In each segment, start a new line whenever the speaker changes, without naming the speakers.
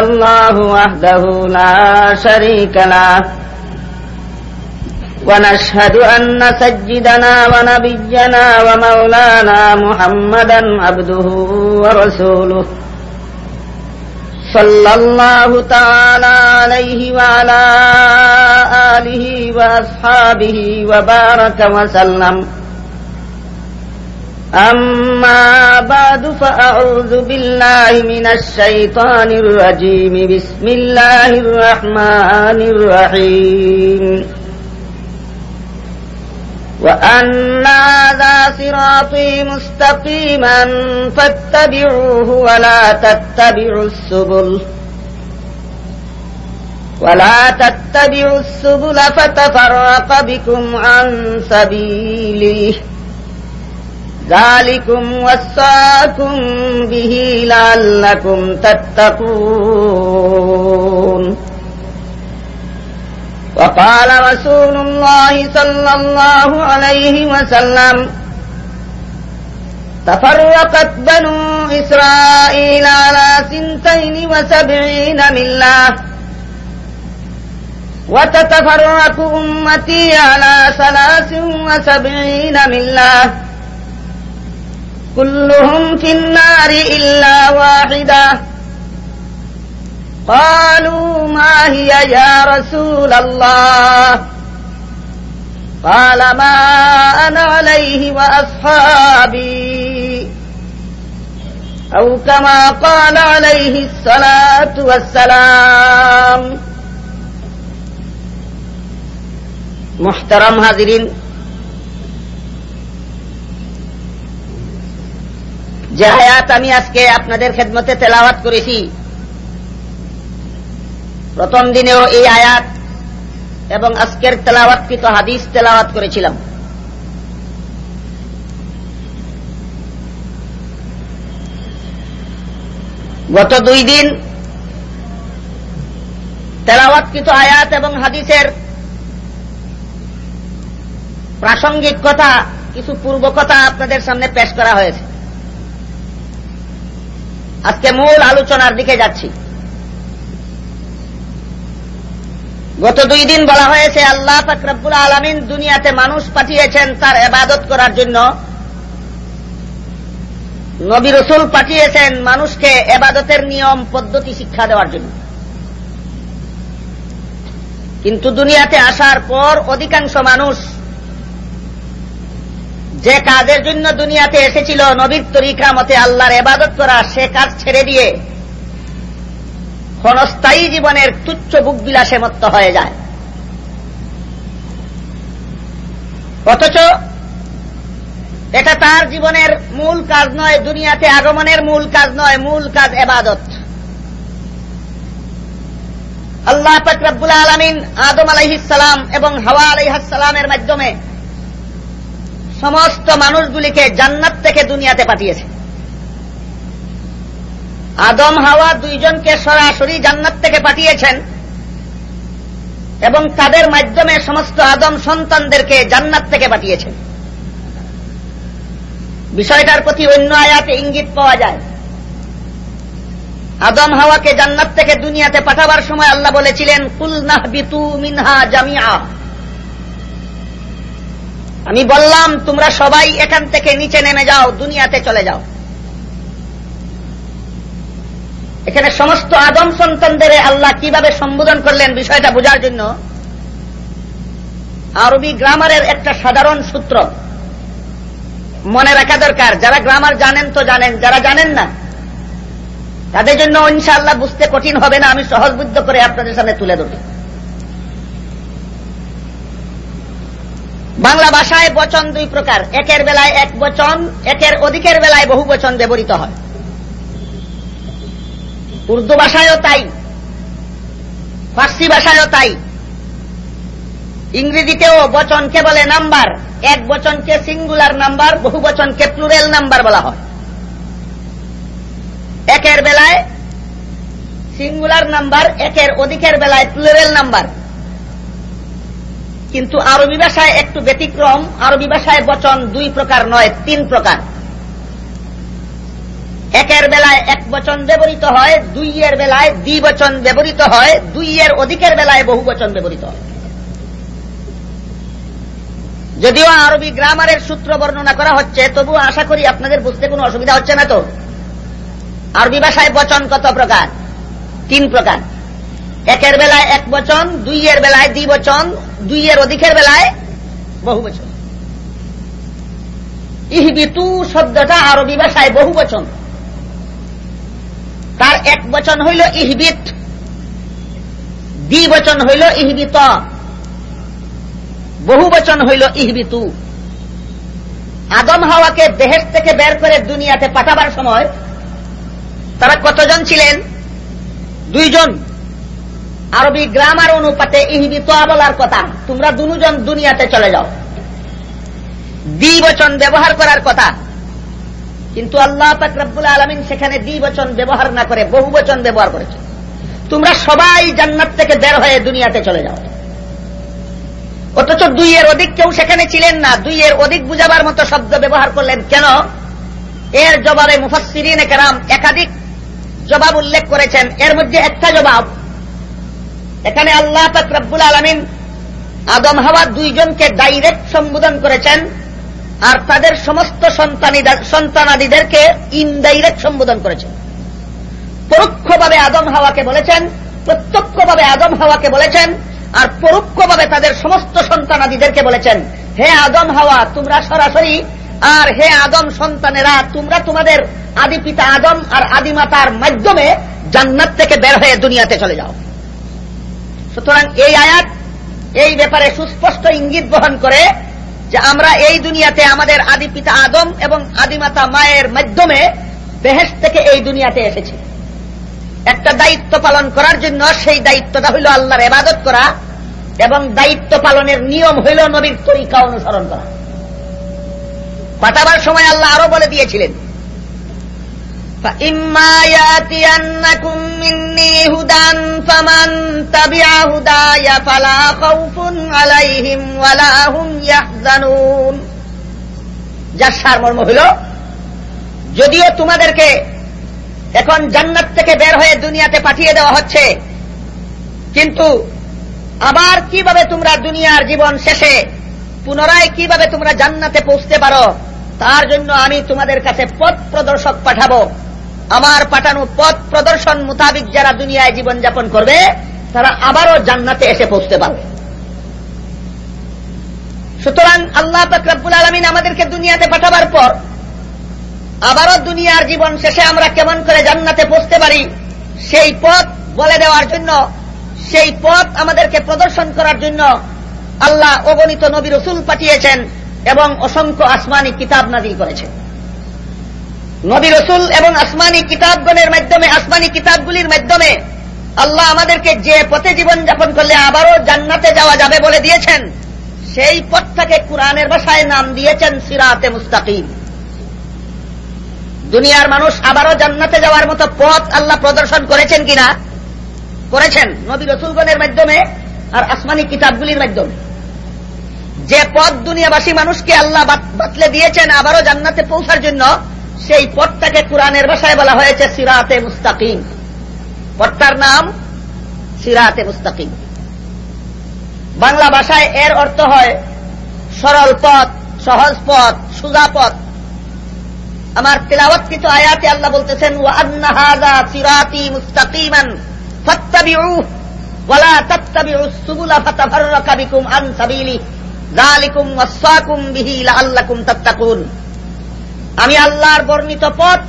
الله وحده لا شريك له. ونشهد أن سجدنا ونبينا ومولانا محمدا عبده ورسوله. صلى الله تعالى عليه وعلى آله وأصحابه وبارك وسلم. أما بعد فأعوذ بالله من الشيطان الرجيم. بسم الله الرحمن الرحيم. وأن هذا صراطي مستقيما فاتبعوه ولا تتبعوا السبل. ولا تتبعوا السبل فتفرق بكم عن سبيله. ذلكم وصاكم به لعلكم تتقون وقال رسول الله صلى الله عليه وسلم تفرقت بنو إسرائيل على سنتين وسبعين ملة وتتفرق أمتي على ثلاث وسبعين ملة كلهم في النار إلا واحدة. قالوا ما هي يا رسول الله؟ قال ما أنا عليه وأصحابي. أو كما قال عليه الصلاة والسلام. محترم حاضرين যে হায়াত আমি আজকে আপনাদের খেদমতে তেলাওয়াত করেছি, প্রথম দিনেও এই আয়াত এবং আজকের তেলাওয়াতকৃত হাদিস তেলাওয়াত করেছিলাম। গত দুই দিন তেলাওয়াতকৃত আয়াত এবং হাদিসের প্রাসঙ্গিক কথা, কিছু পূর্ব কথা আপনাদের সামনে পেশ করা হয়েছে। আজকে মূল আলোচনার দিকে যাচ্ছি। গত দুই দিন বলা হয়েছে, আল্লাহ ফাকরাবুল আলমিন দুনিয়াতে মানুষ পাঠিয়েছেন তার এবাদত করার জন্য। নবী রসুল পাঠিয়েছেন মানুষকে এবাদতের নিয়ম, পদ্ধতি, শিক্ষা দেওয়ার জন্য। কিন্তু দুনিয়াতে আসার পর অধিকাংশ মানুষ যে কাজের জন্য দুনিয়াতে এসেছিল নবীর তরিকা মতে আল্লাহর এবাদত করা, সে কাজ ছেড়ে দিয়ে ক্ষণস্থায়ী জীবনের তুচ্ছ বুক বিলাসে মত্ত হয়ে যায়। অথচ এটা তার জীবনের মূল কাজ নয়, দুনিয়াতে আগমনের মূল কাজ নয়, মূল কাজ এবাদত আল্লাহ ফকরাবুল আলমিন আদম আলাইহিসালাম এবং হাওয়া আলাইহাসালামের মাধ্যমে সমস্ত মানুষগুলিকে জান্নাত থেকে দুনিয়াতে পাঠিয়েছে। আদম, হাওয়া দুইজনকে সরাসরি জান্নাত থেকে পাঠিয়েছেন এবং তাদের মাধ্যমে সমস্ত আদম সন্তানদেরকে জান্নাত থেকে পাঠিয়েছেন। বিষয়টার প্রতি অন্য আয়াতে ইঙ্গিত পাওয়া যায়। আদম, হাওয়াকে জান্নাত থেকে দুনিয়াতে পাঠাবার সময় আল্লাহ বলেছিলেন, কুল নাহ বিতু মিনহা জামিয়া আমি বললাম, তোমরা সবাই এখান থেকে নিচে নেমে যাও, দুনিয়াতে চলে যাও। এখানে সমস্ত আদম সন্তানদের আল্লাহ কীভাবে সম্বোধন করলেন বিষয়টা বোঝার জন্য, আরবি গ্রামারের একটা সাধারণ সূত্র মনে রাখা দরকার। যারা গ্রামার জানেন তো জানেন, যারা জানেন না, তাদের জন্য ইনশাআল্লাহ বুঝতে কঠিন হবে না, আমি সহজবুদ্ধ করে আপনাদের সামনে তুলে ধরি বাংলা ভাষায় বচন দুই প্রকার। একের বেলায় এক বচন, একের অধিকের বেলায় বহু বচন ব্যবহৃত হয়। উর্দু ভাষায়ও তাই, ফার্সি ভাষায়ও তাই। ইংরেজিতেও বচনকে বলে নাম্বার, এক বচনকে সিঙ্গুলার নাম্বার, বহু বচনকে প্লুরেল নাম্বার বলা হয়। একের বেলায় সিঙ্গুলার নাম্বার, একের অধিকের বেলায় প্লুরেল নাম্বার। কিন্তু আরবি ভাষায় একটু ব্যতিক্রম, আরবি ভাষায় বচন দুই প্রকার নয়, তিন প্রকার। একের বেলায় এক বচন ব্যবহৃত হয়, দুইয়ের বেলায় দ্বি বচন ব্যবহৃত হয়, দুইয়ের অধিকের বেলায় বহু বচন ব্যবহৃত হয়। যদিও আরবি গ্রামারের সূত্র বর্ণনা করা হচ্ছে তবু আশা করি আপনাদের বুঝতে কোনো অসুবিধা হচ্ছে না তো। আরবি ভাষায় বচন কত প্রকার? তিন প্রকার। একের বেলায় এক বচন, দুইয়ের বেলায় দ্বি বচন, দুইয়ের অধিকের বেলায় বহু বচন। ইহবিতু শব্দটা আরবি ভাষায় বহু বচন। তার এক বচন হইল ইহবিত দ্বি বচন হইল ইহবিত, বহু বচন হইল ইহবিতু। আদম হাওয়াকে দেহের থেকে বের করে দুনিয়াতে পাঠাবার সময় তারা কতজন ছিলেন? দুইজন। আরবি গ্রামার অনুপাতে ইহবিত বলার কথা। তোমরা দুজন দুনিয়াতে চলে যাও। দ্বি বচন ব্যবহার করার কথা। কিন্তু আল্লাহ পাক আলমিন সেখানে দ্বি বচন ব্যবহার না করে বহু বচন ব্যবহার করেছে। তোমরা সবাই জান্নাত থেকে বের হয়ে দুনিয়াতে চলে যাও। অথচ দুইয়ের অধিক কেউ সেখানে ছিলেন না। দুইয়ের অধিক বুঝাবার মতো শব্দ ব্যবহার করলেন কেন? এর জবাবে মুফাসিরিন কেরাম একাধিক জবাব উল্লেখ করেছেন। এর মধ্যে একটা জবাব এখানে আল্লাহ পাক আলমিন আদম হাওয়া দুইজনকে ডাইরেক্ট সম্বোধন করেছেন আর তাদের সমস্ত সন্তানাদিদেরকে ইনডাইরেক্ট সম্বোধন করেছেন। পরোক্ষভাবে আদম হাওয়াকে বলেছেন, প্রত্যক্ষভাবে আদম হাওয়াকে বলেছেন, আর পরোক্ষভাবে তাদের সমস্ত সন্তানাদিদেরকে বলেছেন, হে আদম হাওয়া, তোমরা সরাসরি, আর হে আদম সন্তানেরা, তোমরা তোমাদের আদি পিতা আদম আর আদিমাতার মাধ্যমে জান্নাত থেকে বের হয়ে দুনিয়াতে চলে যাও। সুতরাং এই আয়াত এই ব্যাপারে সুস্পষ্ট ইঙ্গিত বহন করে যে আমরা এই দুনিয়াতে আমাদের আদি পিতা আদম এবং আদিমাতা মায়ের মাধ্যমে বেহেস থেকে এই দুনিয়াতে এসেছি। একটা দায়িত্ব পালন করার জন্য সেই দায়িত্বটা হইল আল্লাহর এবাদত করা এবং দায়িত্ব পালনের নিয়ম হইল নবীর তরিকা অনুসরণ করা। পাঠাবার সময় আল্লাহ আরও বলে দিয়েছিলেন فإما يأتينكم مني هدى فمن تبع هداي فلا خوف عليهم ولا هم يحزنون যার সারমর্ম হইল যদিও তোমাদেরকে এখন জান্নাত থেকে বের হয়ে দুনিয়াতে পাঠিয়ে দেওয়া হচ্ছে কিন্তু আবার কিভাবে তোমরা দুনিয়ার জীবন শেষে পুনরায় কিভাবে তোমরা জান্নাতে পৌঁছতে পারো তার জন্য আমি তোমাদের কাছে পথ প্রদর্শক পাঠাবো আমার পাঠানো পথ প্রদর্শন মোতাবিক যারা দুনিয়ায় জীবন যাপন করবে, তারা আবারও জান্নাতে এসে পৌঁছতে পারবে। সুতরাং আল্লাহ ফকরাবুল আলমিন আমাদেরকে দুনিয়াতে পাঠাবার পর, আবারও দুনিয়ার জীবন শেষে আমরা কেমন করে জান্নাতে পৌঁছতে পারি, সেই পথ বলে দেওয়ার জন্য, সেই পথ আমাদেরকে প্রদর্শন করার জন্য আল্লাহ অগণিত নবী রসুল পাঠিয়েছেন এবং অসংখ্য আসমানি কিতাব নাজিল করেছেন। নবী রসুল এবং আসমানি কিতাবগণের মাধ্যমে, আসমানি কিতাবগুলির মাধ্যমে আল্লাহ আমাদেরকে যে পথে জীবন যাপন করলে আবারও জান্নাতে যাওয়া যাবে বলে দিয়েছেন, সেই পথটাকে কোরআনের ভাষায় নাম দিয়েছেন সিরাতে মুস্তাকিম। দুনিয়ার মানুষ আবারও জান্নাতে যাওয়ার মতো পথ আল্লাহ প্রদর্শন করেছেন কিনা? করেছেন নবী রসুলগণের মাধ্যমে আর আসমানি কিতাবগুলির মাধ্যমে। যে পথ দুনিয়াবাসী মানুষকে আল্লাহ বাতলে দিয়েছেন আবারও জান্নাতে পৌঁছার জন্য সেই পথটাকে কোরআনের ভাষায় বলা হয়েছে সিরাতে মুস্তাকিম। পথটার নাম সিরাতে মুস্তাকিম। বাংলা ভাষায় এর অর্থ হয় সরল পথ, সহজ পথ, সুজা পথ। আমার তেলাওয়াতকৃত আয়াতে আল্লাহ বলতেছেন ওয়ান্নাহাদা সিরাতি মুস্তাকিমান ফাত্তাবিউ ওয়ালা তাত্তাবিউ সুবুলা ফাতাফাররাকা বিকুম আন সাবিলি যালিকুম ওয়াসাকুম বিহি লাআল্লাকুম তাত্তাকুন। আমি আল্লাহর বর্ণিত পথ,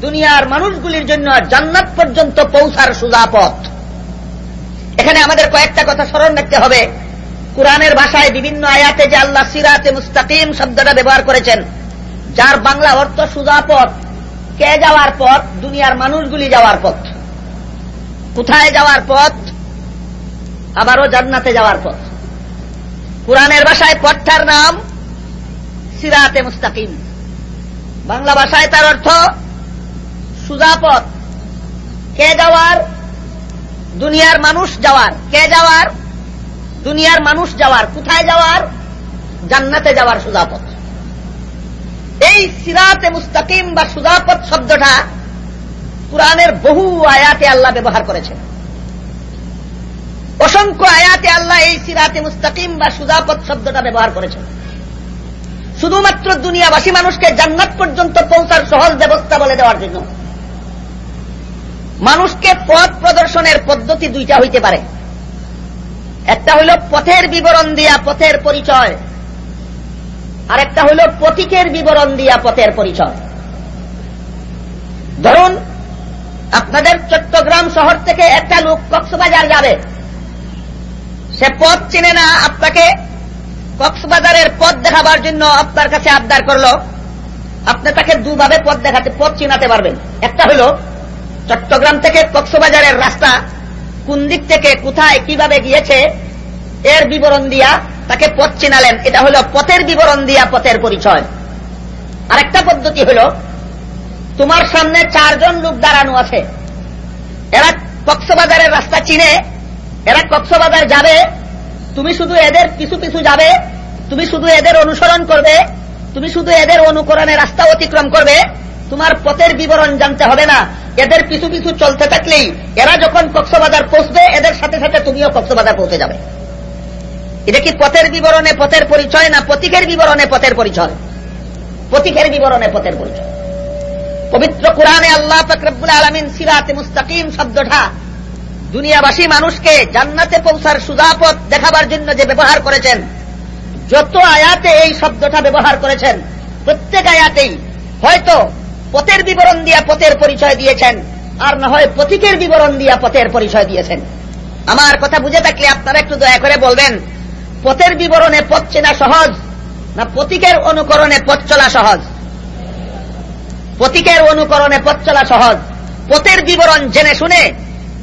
দুনিয়ার মানুষগুলির জন্য জান্নাত পর্যন্ত পৌঁছার সুজা পথ। এখানে আমাদের কয়েকটা কথা স্মরণ রাখতে হবে। কোরআনের ভাষায় বিভিন্ন আয়াতে যে আল্লাহ সিরাতে মুস্তাকিম শব্দটা ব্যবহার করেছেন, যার বাংলা অর্থ সুজা পথ, কে যাওয়ার পথ, দুনিয়ার মানুষগুলি যাওয়ার পথ। কোথায় যাওয়ার পথ? আবারও জান্নাতে যাওয়ার পথ। কোরআনের ভাষায় পথটার নাম সিরাতে মুস্তাকিম। বাংলা ভাষায় তার অর্থ সুজাপথ। কে যাওয়ার দুনিয়ার মানুষ যাওয়ার কে যাওয়ার দুনিয়ার মানুষ যাওয়ার কোথায় যাওয়ার জান্নাতে যাওয়ার সুজাপথ। এই সিরাতে মুস্তাকিম বা সুজাপথ শব্দটা কোরআনের বহু আয়াতে আল্লাহ ব্যবহার করেছেন। অসংখ্য আয়াতে আল্লাহ এই সিরাতে মুস্তাকিম বা সুজাপথ শব্দটা ব্যবহার করেছেন। শুধুমাত্র দুনিয়াবাসী মানুষকে জান্নাত পর্যন্ত পৌঁছার সহজ ব্যবস্থা বলে দেওয়ার জন্য। মানুষকে পথ প্রদর্শনের পদ্ধতি দুইটা হইতে পারে। একটা হইল পথের বিবরণ দিয়া পথের পরিচয়। আর একটা হইল প্রতীকের বিবরণ দিয়া পথের পরিচয়। ধরুন, আপনাদের চট্টগ্রাম শহর থেকে একটা লোক কক্সবাজার যাবে। সে পথ চিনে না, আপনাকে কক্সবাজারের পথ দেখাবার জন্য আপনার কাছে আবদার করল। আপনি তাকে দুভাবে পথ দেখাতে, পথ চিনাতে পারবেন। একটা হল, চট্টগ্রাম থেকে কক্সবাজারের রাস্তা কোন দিক থেকে, কোথায়, কীভাবে গিয়েছে, এর বিবরণ দিয়া তাকে পথ চিনালেন। এটা হলো পথের বিবরণ দিয়া পথের পরিচয়। আরেকটা পদ্ধতি হলো, তোমার সামনে চারজন লোক দাঁড়ানো আছে। এরা কক্সবাজারের রাস্তা চিনে, এরা কক্সবাজার যাবে তুমি শুধু এদের পিছু পিছু যাবে, তুমি শুধু এদের অনুসরণ করবে, তুমি শুধু এদের অনুকরণে রাস্তা অতিক্রম করবে, তোমার পথের বিবরণ জানতে হবে না। এদের পিছু পিছু চলতে থাকলেই এরা যখন কক্সবাজার পৌঁছবে, এদের সাথে সাথে তুমিও কক্সবাজার পৌঁছে যাবে। এটা কি পথের বিবরণে পথের পরিচয় না প্রতীকের বিবরণে পথের পরিচয়? প্রতীকের বিবরণে পথের পরিচয়। পবিত্র কোরআনে আল্লাহ ফকরবুল আলমিন সিরাতে মুস্তাকিম শব্দটা দুনিয়াবাসী মানুষকে জান্নাতে পৌঁছার সুজাপথ দেখাবার জন্য যে ব্যবহার করেছেন, যত আয়াতে এই শব্দটা ব্যবহার করেছেন, প্রত্যেক আয়াতেই হয়তো পথের বিবরণ দিয়া পথের পরিচয় দিয়েছেন, আর না হয় প্রতীকের বিবরণ দিয়া পথের পরিচয় দিয়েছেন। আমার কথা বুঝে থাকলে আপনারা একটু দয়া করে বলবেন, পথের বিবরণে পথ চেনা সহজ, না প্রতীকের অনুকরণে পথ চলা সহজ? প্রতীকের অনুকরণে পথ চলা সহজ। পথের বিবরণ জেনে শুনে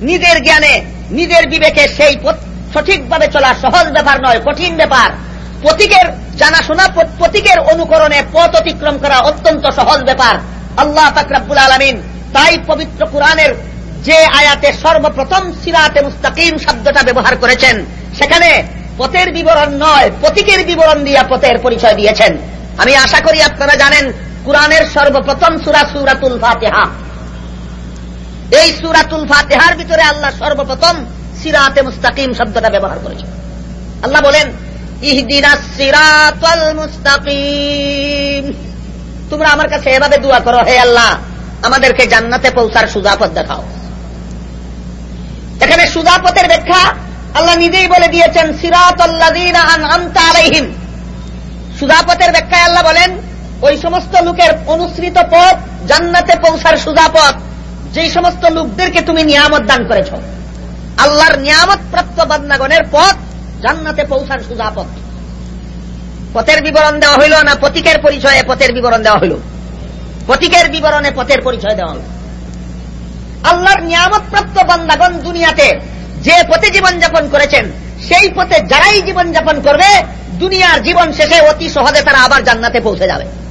নিজের জ্ঞানে, নিজের বিবেকে সেই সঠিকভাবে চলা সহজ ব্যাপার নয়, কঠিন ব্যাপার। প্রতীকের জানাশোনা প্রতীকের অনুকরণে পথ অতিক্রম করা অত্যন্ত সহজ ব্যাপার। আল্লাহ ফাকরাবুল আলমিন তাই পবিত্র কোরআনের যে আয়াতে সর্বপ্রথম সিরাতে মুস্তাকিম শব্দটা ব্যবহার করেছেন, সেখানে পথের বিবরণ নয়, প্রতীকের বিবরণ দিয়া পথের পরিচয় দিয়েছেন। আমি আশা করি আপনারা জানেন, কোরআনের সর্বপ্রথম সুরা সুরাতুল ফাতেহা। এই সুরাতুল ফাতেহার ভিতরে আল্লাহ সর্বপ্রথম সিরাতে মুস্তাকিম শব্দটা ব্যবহার করেছেন। আল্লাহ বলেন, ইহদিনা সিরাতল মুস্তাকিম। তোমরা আমার কাছে এভাবে দোয়া করো, হে আল্লাহ, আমাদেরকে জান্নাতে পৌঁছার সুজাপথ দেখাও। এখানে সুজাপথের ব্যাখ্যা আল্লাহ নিজেই বলে দিয়েছেন সিরাত আলাইহিম। সুজাপথের ব্যাখ্যায় আল্লাহ বলেন, ওই সমস্ত লোকের অনুসৃত পথ জান্নাতে পৌঁছার সুজাপথ। যে সমস্ত লোকদেরকে তুমি নিয়ামত দান করেছ, আল্লাহর নিয়ামত প্রাপ্ত বান্নাগণের পথ জান্নাতে পৌঁছার সুজাপথ। পথের বিবরণ দেওয়া হইল না প্রতীকের পরিচয়ে পথের বিবরণ দেওয়া হইল? প্রতীকের বিবরণে পথের পরিচয় দেওয়া হল আল্লাহর নিয়ামত প্রাপ্ত বান্দাগণ দুনিয়াতে যে পথে জীবনযাপন করেছেন, সেই পথে যারাই জীবনযাপন করবে, দুনিয়ার জীবন শেষে অতি সহজে তারা আবার জান্নাতে পৌঁছে যাবে।